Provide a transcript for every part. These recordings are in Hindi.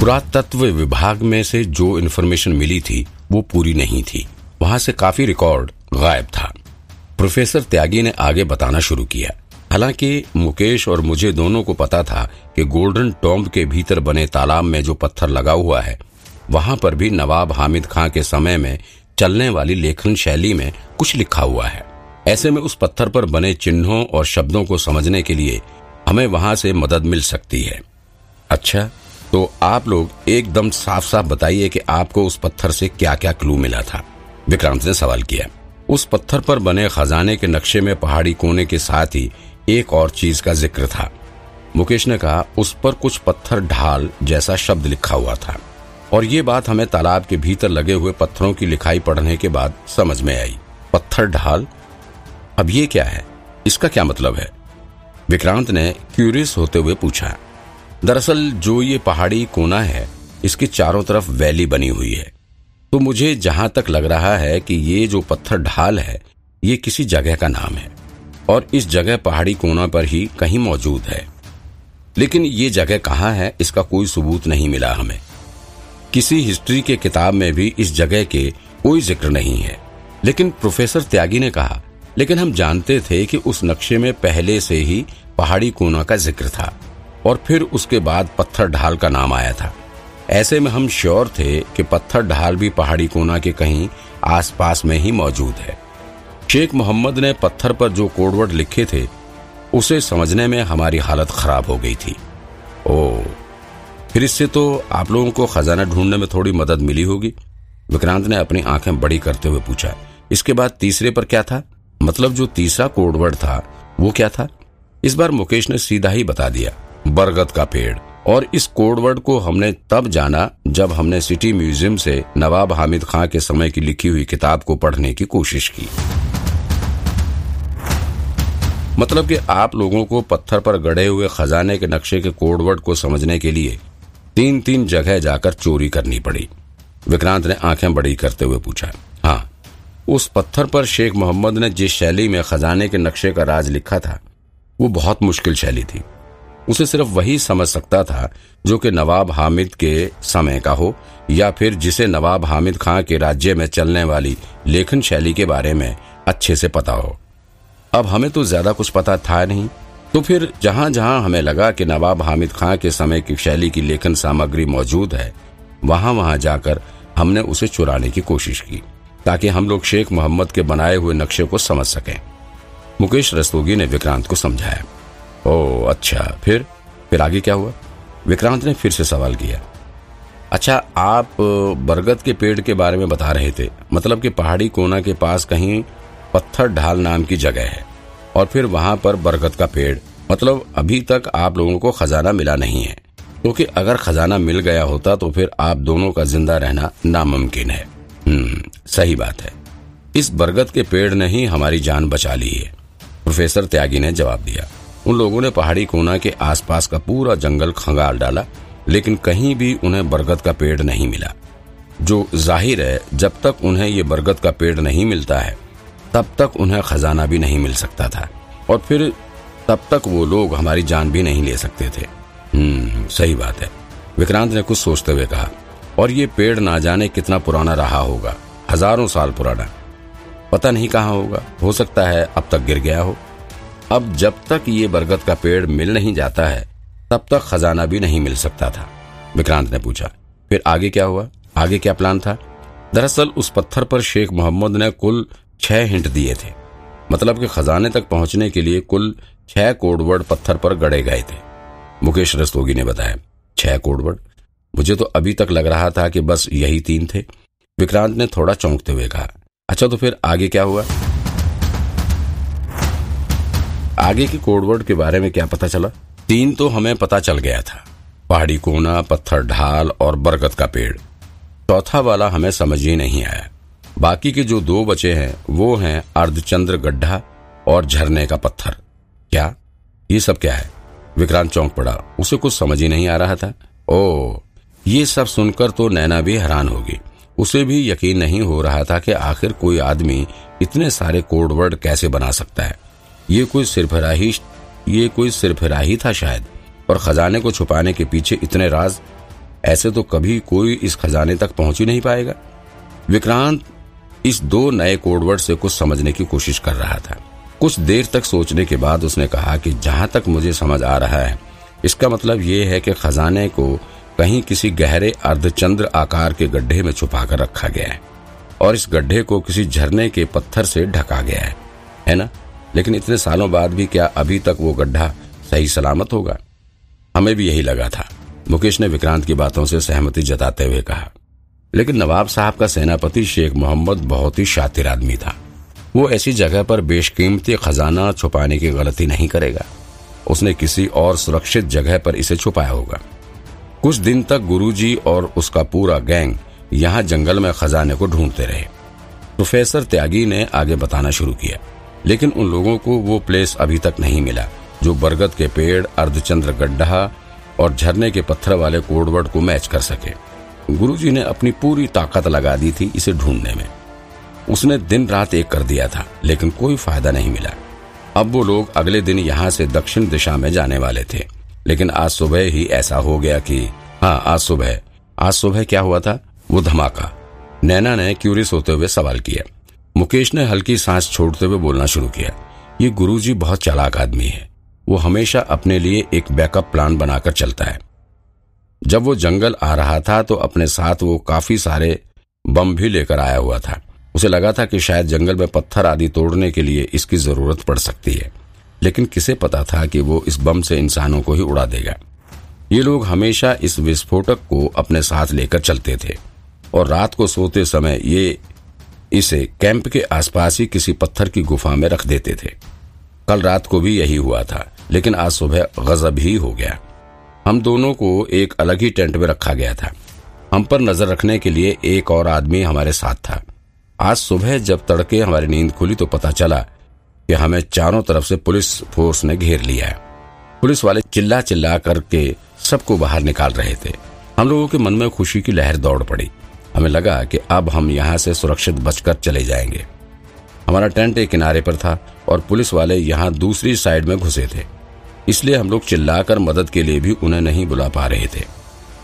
पुरातत्व विभाग में से जो इन्फॉर्मेशन मिली थी, वो पूरी नहीं थी। वहाँ से काफ़ी रिकॉर्ड गायब था। प्रोफेसर त्यागी ने आगे बताना शुरू किया। हालाँकि मुकेश और मुझे दोनों को पता था कि गोल्डन टॉम्ब के भीतर बने तालाब में जो पत्थर लगा हुआ है, वहाँ पर भी नवाब हामिद खां के समय में चलने वाली लेखन शैली में कुछ लिखा हुआ है। ऐसे में उस पत्थर पर बने चिन्हों और शब्दों को समझने के लिए हमें वहाँ से मदद मिल सकती है। अच्छा तो आप लोग एकदम साफ़ साफ़ बताइए कि आपको उस पत्थर से क्या क्या क्लू मिला था। विक्रांत ने सवाल किया। उस पत्थर पर बने खजाने के नक्शे में पहाड़ी कोने के साथ ही एक और चीज़ का ज़िक्र था। मुकेश ने कहा, उस पर कुछ पत्थर ढाल जैसा शब्द लिखा हुआ था। और ये बात हमें तालाब के भीतर लगे हुए पत्थरों की लिखाई पढ़ने के बाद समझ में आई। पत्थर ढाल? अब ये क्या है? इसका क्या मतलब है? विक्रांत ने क्यूरियस होते हुए पूछा। दरअसल जो ये पहाड़ी कोना है, इसके चारों तरफ़ वैली बनी हुई है। तो मुझे जहाँ तक लग रहा है कि ये जो पत्थर ढाल है, ये किसी जगह का नाम है, और इस जगह पहाड़ी कोना पर ही कहीं मौजूद है। लेकिन ये जगह कहाँ है, इसका कोई सबूत नहीं मिला हमें। किसी हिस्ट्री के किताब में भी इस जगह के कोई ज़िक्र नहीं है। लेकिन प्रोफेसर त्यागी ने कहा, लेकिन हम जानते थे कि उस नक्शे में पहले से ही पहाड़ी कोना का ज़िक्र था। और फिर उसके बाद पत्थर ढाल का नाम आया था। ऐसे में हम श्योर थे कि पत्थर ढाल भी पहाड़ी कोना के कहीं आसपास में ही मौजूद है। शेख मोहम्मद ने पत्थर पर जो कोडवर्ड लिखे थे, उसे समझने में हमारी हालत खराब हो गई थी। ओ, फिर इससे तो आप लोगों को खजाना ढूँढने में थोड़ी मदद मिली होगी। विक्रांत ने अपनी आँखें बड़ी करते हुए पूछा, इसके बाद तीसरे पर क्या था? मतलब जो तीसरा कोडवर्ड था, वो क्या था? इस बार मुकेश ने सीधा ही बता दिया। बरगद का पेड़। और इस कोडवर्ड को हमने तब जाना जब हमने सिटी म्यूज़ियम से नवाब हामिद खां के समय की लिखी हुई किताब को पढ़ने की कोशिश की। मतलब कि आप लोगों को पत्थर पर गड़े हुए खजाने के नक्शे के कोडवर्ड को समझने के लिए तीन तीन जगह जाकर चोरी करनी पड़ी। विक्रांत ने आँखें बड़ी करते हुए पूछा हाँ उस पत्थर पर शेख मोहम्मद ने जिस शैली में खजाने के नक्शे का राज लिखा था, वो बहुत मुश्किल शैली थी। उसे सिर्फ़ वही समझ सकता था, जो कि नवाब हामिद के समय का हो, या फिर जिसे नवाब हामिद खां के राज्य में चलने वाली लेखन शैली के बारे में अच्छे से पता हो। अब हमें तो ज़्यादा कुछ पता था नहीं तो फिर जहाँ जहाँ हमें लगा कि नवाब हामिद खां के समय की शैली की लेखन सामग्री मौजूद है वहाँ वहाँ जाकर हमने उसे चुराने की कोशिश की, ताकि हम लोग शेख मोहम्मद के बनाए हुए नक्शे को समझ सकें। मुकेश रस्तोगी ने विक्रांत को समझाया। ओ अच्छा। फिर? फिर आगे क्या हुआ? विक्रांत ने फिर से सवाल किया। अच्छा आप बरगद के पेड़ के बारे में बता रहे थे। मतलब कि पहाड़ी कोना के पास कहीं पत्थर ढाल नाम की जगह है। और फिर वहाँ पर बरगद का पेड़। मतलब अभी तक आप लोगों को खजाना मिला नहीं है। क्योंकि तो अगर खजाना मिल गया होता तो फिर आप दोनों का ज़िंदा रहना नामुमकिन है। हम्म सही बात है। इस बरगद के पेड़ ने ही हमारी जान बचा ली है। प्रोफेसर त्यागी ने जवाब दिया। उन लोगों ने पहाड़ी कोना के आसपास का पूरा जंगल खंगाल डाला, लेकिन कहीं भी उन्हें बरगद का पेड़ नहीं मिला। जो ज़ाहिर है, जब तक उन्हें ये बरगद का पेड़ नहीं मिलता है, तब तक उन्हें खजाना भी नहीं मिल सकता था। और फिर तब तक वो लोग हमारी जान भी नहीं ले सकते थे। हम्म सही बात है। विक्रांत ने कुछ सोचते हुए कहा, और ये पेड़ ना जाने कितना पुराना रहा होगा। हज़ारों साल पुराना। पता नहीं कहाँ होगा। हो सकता है अब तक गिर गया हो। अब जब तक ये बरगद का पेड़ मिल नहीं जाता है, तब तक खजाना भी नहीं मिल सकता था। विक्रांत ने पूछा, फिर आगे क्या हुआ? आगे क्या प्लान था? दरअसल उस पत्थर पर शेख मोहम्मद ने कुल छह हिंट दिए थे। मतलब कि खजाने तक पहुँचने के लिए कुल छह कोडवर्ड पत्थर पर गड़े गए थे। मुकेश रस्तोगी ने बताया, छह कोडवर्ड? मुझे तो अभी तक लग रहा था कि बस यही तीन थे। विक्रांत ने थोड़ा चौंकते हुए कहा अच्छा तो फिर आगे क्या हुआ? आगे के कोडवर्ड के बारे में क्या पता चला? तीन तो हमें पता चल गया था। पहाड़ी कोना, पत्थर ढाल और बरगद का पेड़। चौथा वाला हमें समझ ही नहीं आया। बाकी के जो दो बचे हैं, वो हैं अर्धचंद्र गड्ढा और झरने का पत्थर। क्या? ये सब क्या है? विक्रांत चौंक पड़ा। उसे कुछ समझ ही नहीं आ रहा था। ओ ये सब सुनकर तो नैना भी हैरान होगी उसे भी यकीन नहीं हो रहा था कि आखिर कोई आदमी इतने सारे कोडवर्ड कैसे बना सकता है। ये कोई सिरफराही ये कोई सिरफराही था शायद। और खजाने को छुपाने के पीछे इतने राज, ऐसे तो कभी कोई इस खजाने तक पहुँच ही नहीं पाएगा। विक्रांत इस दो नए कोडवर्ड से कुछ समझने की कोशिश कर रहा था। कुछ देर तक सोचने के बाद उसने कहा कि जहाँ तक मुझे समझ आ रहा है, इसका मतलब ये है कि खजाने को कहीं किसी गहरे अर्धचंद्र आकार के गड्ढे में छुपा कर रखा गया है। और इस गड्ढे को किसी झरने के पत्थर से ढका गया है है ना? लेकिन इतने सालों बाद भी क्या अभी तक वो गड्ढा सही सलामत होगा? हमें भी यही लगा था। मुकेश ने विक्रांत की बातों से सहमति जताते हुए कहा। लेकिन नवाब साहब का सेनापति शेख मोहम्मद बहुत ही शातिर आदमी था। वो ऐसी जगह पर बेशकीमती खजाना छुपाने की गलती नहीं करेगा। उसने किसी और सुरक्षित जगह पर इसे छुपाया होगा। कुछ दिन तक गुरुजी और उसका पूरा गैंग यहाँ जंगल में खजाने को ढूंढते रहे। प्रोफेसर त्यागी ने आगे बताना शुरू किया। लेकिन उन लोगों को वो प्लेस अभी तक नहीं मिला, जो बरगद के पेड़, अर्धचंद्र गड्ढा और झरने के पत्थर वाले कोडवर्ड को मैच कर सके। गुरुजी ने अपनी पूरी ताकत लगा दी थी इसे ढूँढने में। उसने दिन रात एक कर दिया था, लेकिन कोई फ़ायदा नहीं मिला। अब वो लोग अगले दिन यहाँ से दक्षिण दिशा में जाने वाले थे। लेकिन आज सुबह ही ऐसा हो गया कि हाँ आज सुबह। आज सुबह क्या हुआ था? वो धमाका। नैना ने क्यूरियस होते हुए सवाल किया। मुकेश ने हल्की सांस छोड़ते हुए बोलना शुरू किया, ये गुरुजी बहुत चालाक आदमी है। वो हमेशा अपने लिए एक बैकअप प्लान बनाकर चलता है। जब वो जंगल आ रहा था तो अपने साथ वो काफ़ी सारे बम भी लेकर आया हुआ था। उसे लगा था कि शायद जंगल में पत्थर आदि तोड़ने के लिए इसकी ज़रूरत पड़ सकती है। लेकिन किसे पता था कि वो इस बम से इंसानों को ही उड़ा देगा। ये लोग हमेशा इस विस्फोटक को अपने साथ लेकर चलते थे। और रात को सोते समय ये इसे कैंप के आसपास ही किसी पत्थर की गुफा में रख देते थे। कल रात को भी यही हुआ था, लेकिन आज सुबह गजब ही हो गया। हम दोनों को एक अलग ही टेंट में रखा गया था। हम पर नज़र रखने के लिए एक और आदमी हमारे साथ था। आज सुबह जब तड़के हमारी नींद खुली तो पता चला कि हमें चारों तरफ़ से पुलिस फोर्स ने घेर लिया है। पुलिस वाले चिल्ला चिल्ला करके सबको बाहर निकाल रहे थे। हम लोगों के मन में खुशी की लहर दौड़ पड़ी। हमें लगा कि अब हम यहाँ से सुरक्षित बचकर चले जाएँगे। हमारा टेंट एक किनारे पर था और पुलिस वाले यहाँ दूसरी साइड में घुसे थे। इसलिए हम लोग चिल्लाकर मदद के लिए भी उन्हें नहीं बुला पा रहे थे।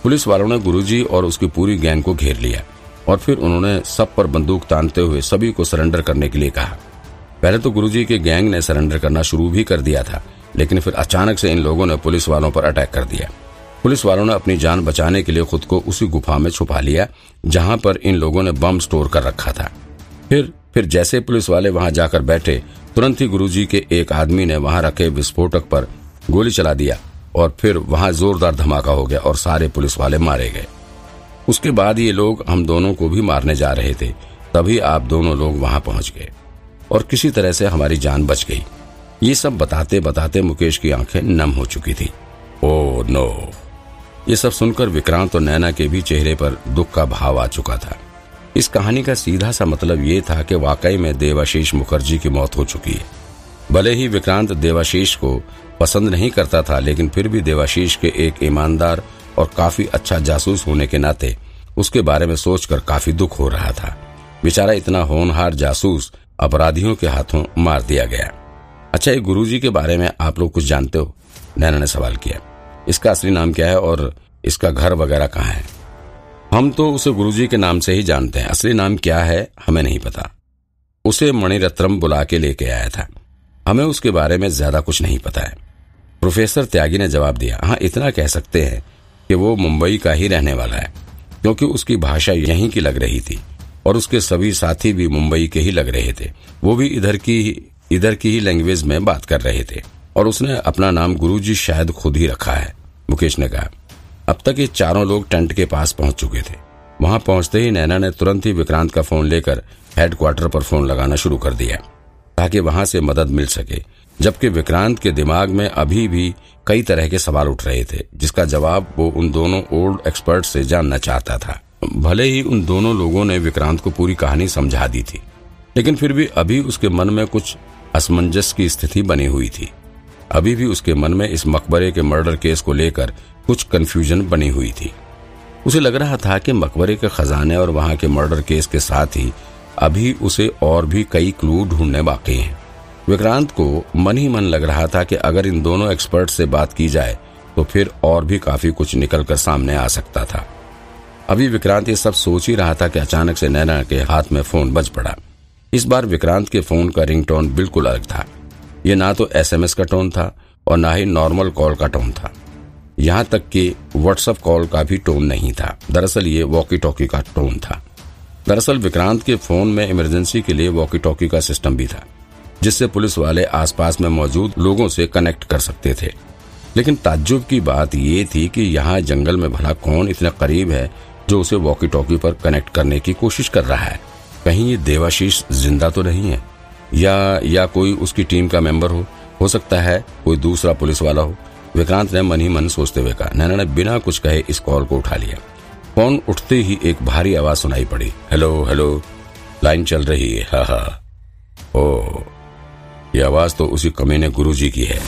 पुलिस वालों ने गुरुजी और उसकी पूरी गैंग को घेर लिया और फिर उन्होंने सब पर बंदूक तानते हुए सभी को सरेंडर करने के लिए कहा। पहले तो गुरुजी के गैंग ने सरेंडर करना शुरू भी कर दिया था, लेकिन फिर अचानक से इन लोगों ने पुलिस वालों पर अटैक कर दिया। पुलिस वालों ने अपनी जान बचाने के लिए खुद को उसी गुफा में छुपा लिया, जहाँ पर इन लोगों ने बम स्टोर कर रखा था। फिर फिर जैसे पुलिस वाले वहाँ जाकर बैठे, तुरंत ही गुरुजी के एक आदमी ने वहाँ रखे विस्फोटक पर गोली चला दिया और फिर वहाँ जोरदार धमाका हो गया और सारे पुलिस वाले मारे गए। उसके बाद ये लोग हम दोनों को भी मारने जा रहे थे, तभी आप दोनों लोग वहाँ पहुँच गए और किसी तरह से हमारी जान बच गई। ये सब बताते बताते मुकेश की आँखें नम हो चुकी थी। Oh, no. ये सब सुनकर विक्रांत और नैना के भी चेहरे पर दुख का भाव आ चुका था। इस कहानी का सीधा सा मतलब ये था कि वाकई में देवाशीष मुखर्जी की मौत हो चुकी है। भले ही विक्रांत देवाशीष को पसंद नहीं करता था, लेकिन फिर भी देवाशीष के एक ईमानदार और काफ़ी अच्छा जासूस होने के नाते उसके बारे में सोचकर काफ़ी दुख हो रहा था। बेचारा इतना होनहार जासूस अपराधियों के हाथों मार दिया गया। अच्छा ये गुरुजी के बारे में आप लोग कुछ जानते हो? नैना ने सवाल किया। इसका असली नाम क्या है और इसका घर वगैरह कहाँ है? हम तो उसे गुरुजी के नाम से ही जानते हैं। असली नाम क्या है, हमें नहीं पता। उसे मणिरत्नम बुला के लेके आया था। हमें उसके बारे में ज़्यादा कुछ नहीं पता है। प्रोफेसर त्यागी ने जवाब दिया हाँ इतना कह सकते हैं कि वो मुंबई का ही रहने वाला है, क्योंकि उसकी भाषा यहीं की लग रही थी और उसके सभी साथी भी मुंबई के ही लग रहे थे। वो भी इधर की इधर की ही लैंग्वेज में बात कर रहे थे। और उसने अपना नाम गुरुजी शायद खुद ही रखा है। मुकेश ने कहा, अब तक ये चारों लोग टेंट के पास पहुँच चुके थे। वहाँ पहुँचते ही नैना ने तुरंत ही विक्रांत का फ़ोन लेकर हेडक्वार्टर पर फ़ोन लगाना शुरू कर दिया, ताकि वहाँ से मदद मिल सके। जबकि विक्रांत के दिमाग में अभी भी कई तरह के सवाल उठ रहे थे, जिसका जवाब वो उन दोनों ओल्ड एक्सपर्ट से जानना चाहता था। भले ही उन दोनों लोगों ने विक्रांत को पूरी कहानी समझा दी थी, लेकिन फिर भी अभी उसके मन में कुछ असमंजस की स्थिति बनी हुई थी। अभी भी उसके मन में इस मकबरे के मर्डर केस को लेकर कुछ कंफ्यूजन बनी हुई थी। उसे लग रहा था कि मकबरे के खजाने और वहाँ के मर्डर केस के साथ ही अभी उसे और भी कई क्लू ढूँढने बाकी हैं। विक्रांत को मन ही मन लग रहा था कि अगर इन दोनों एक्सपर्ट से बात की जाए तो फिर और भी काफ़ी कुछ निकलकर सामने आ सकता था। अभी विक्रांत ये सब सोच ही रहा था कि अचानक से नैना के हाथ में फ़ोन बज पड़ा। इस बार विक्रांत के फ़ोन का रिंगटोन बिल्कुल अलग था। ये ना तो एसएमएस का टोन था और ना ही नॉर्मल कॉल का टोन था। यहाँ तक कि व्हाट्सएप कॉल का भी टोन नहीं था। दरअसल ये वॉकी टॉकी का टोन था। दरअसल विक्रांत के फ़ोन में इमरजेंसी के लिए वॉकी टॉकी का सिस्टम भी था, जिससे पुलिस वाले आसपास में मौजूद लोगों से कनेक्ट कर सकते थे। लेकिन ताज्जुब की बात ये थी कि यहाँ जंगल में भला कौन इतने करीब है जो उसे वॉकी टॉकी पर कनेक्ट करने की कोशिश कर रहा है। कहीं ये देवाशीष ज़िंदा तो नहीं है? या या कोई उसकी टीम का मेंबर हो हो सकता है कोई दूसरा पुलिस वाला हो। विक्रांत ने मन ही मन सोचते हुए कहा, नैना ने बिना कुछ कहे इस कॉल को उठा लिया। फ़ोन उठते ही एक भारी आवाज़ सुनाई पड़ी, हेलो हेलो, लाइन चल रही है, हा हा। ओ, ये आवाज़ तो उसी कमीने गुरुजी की है।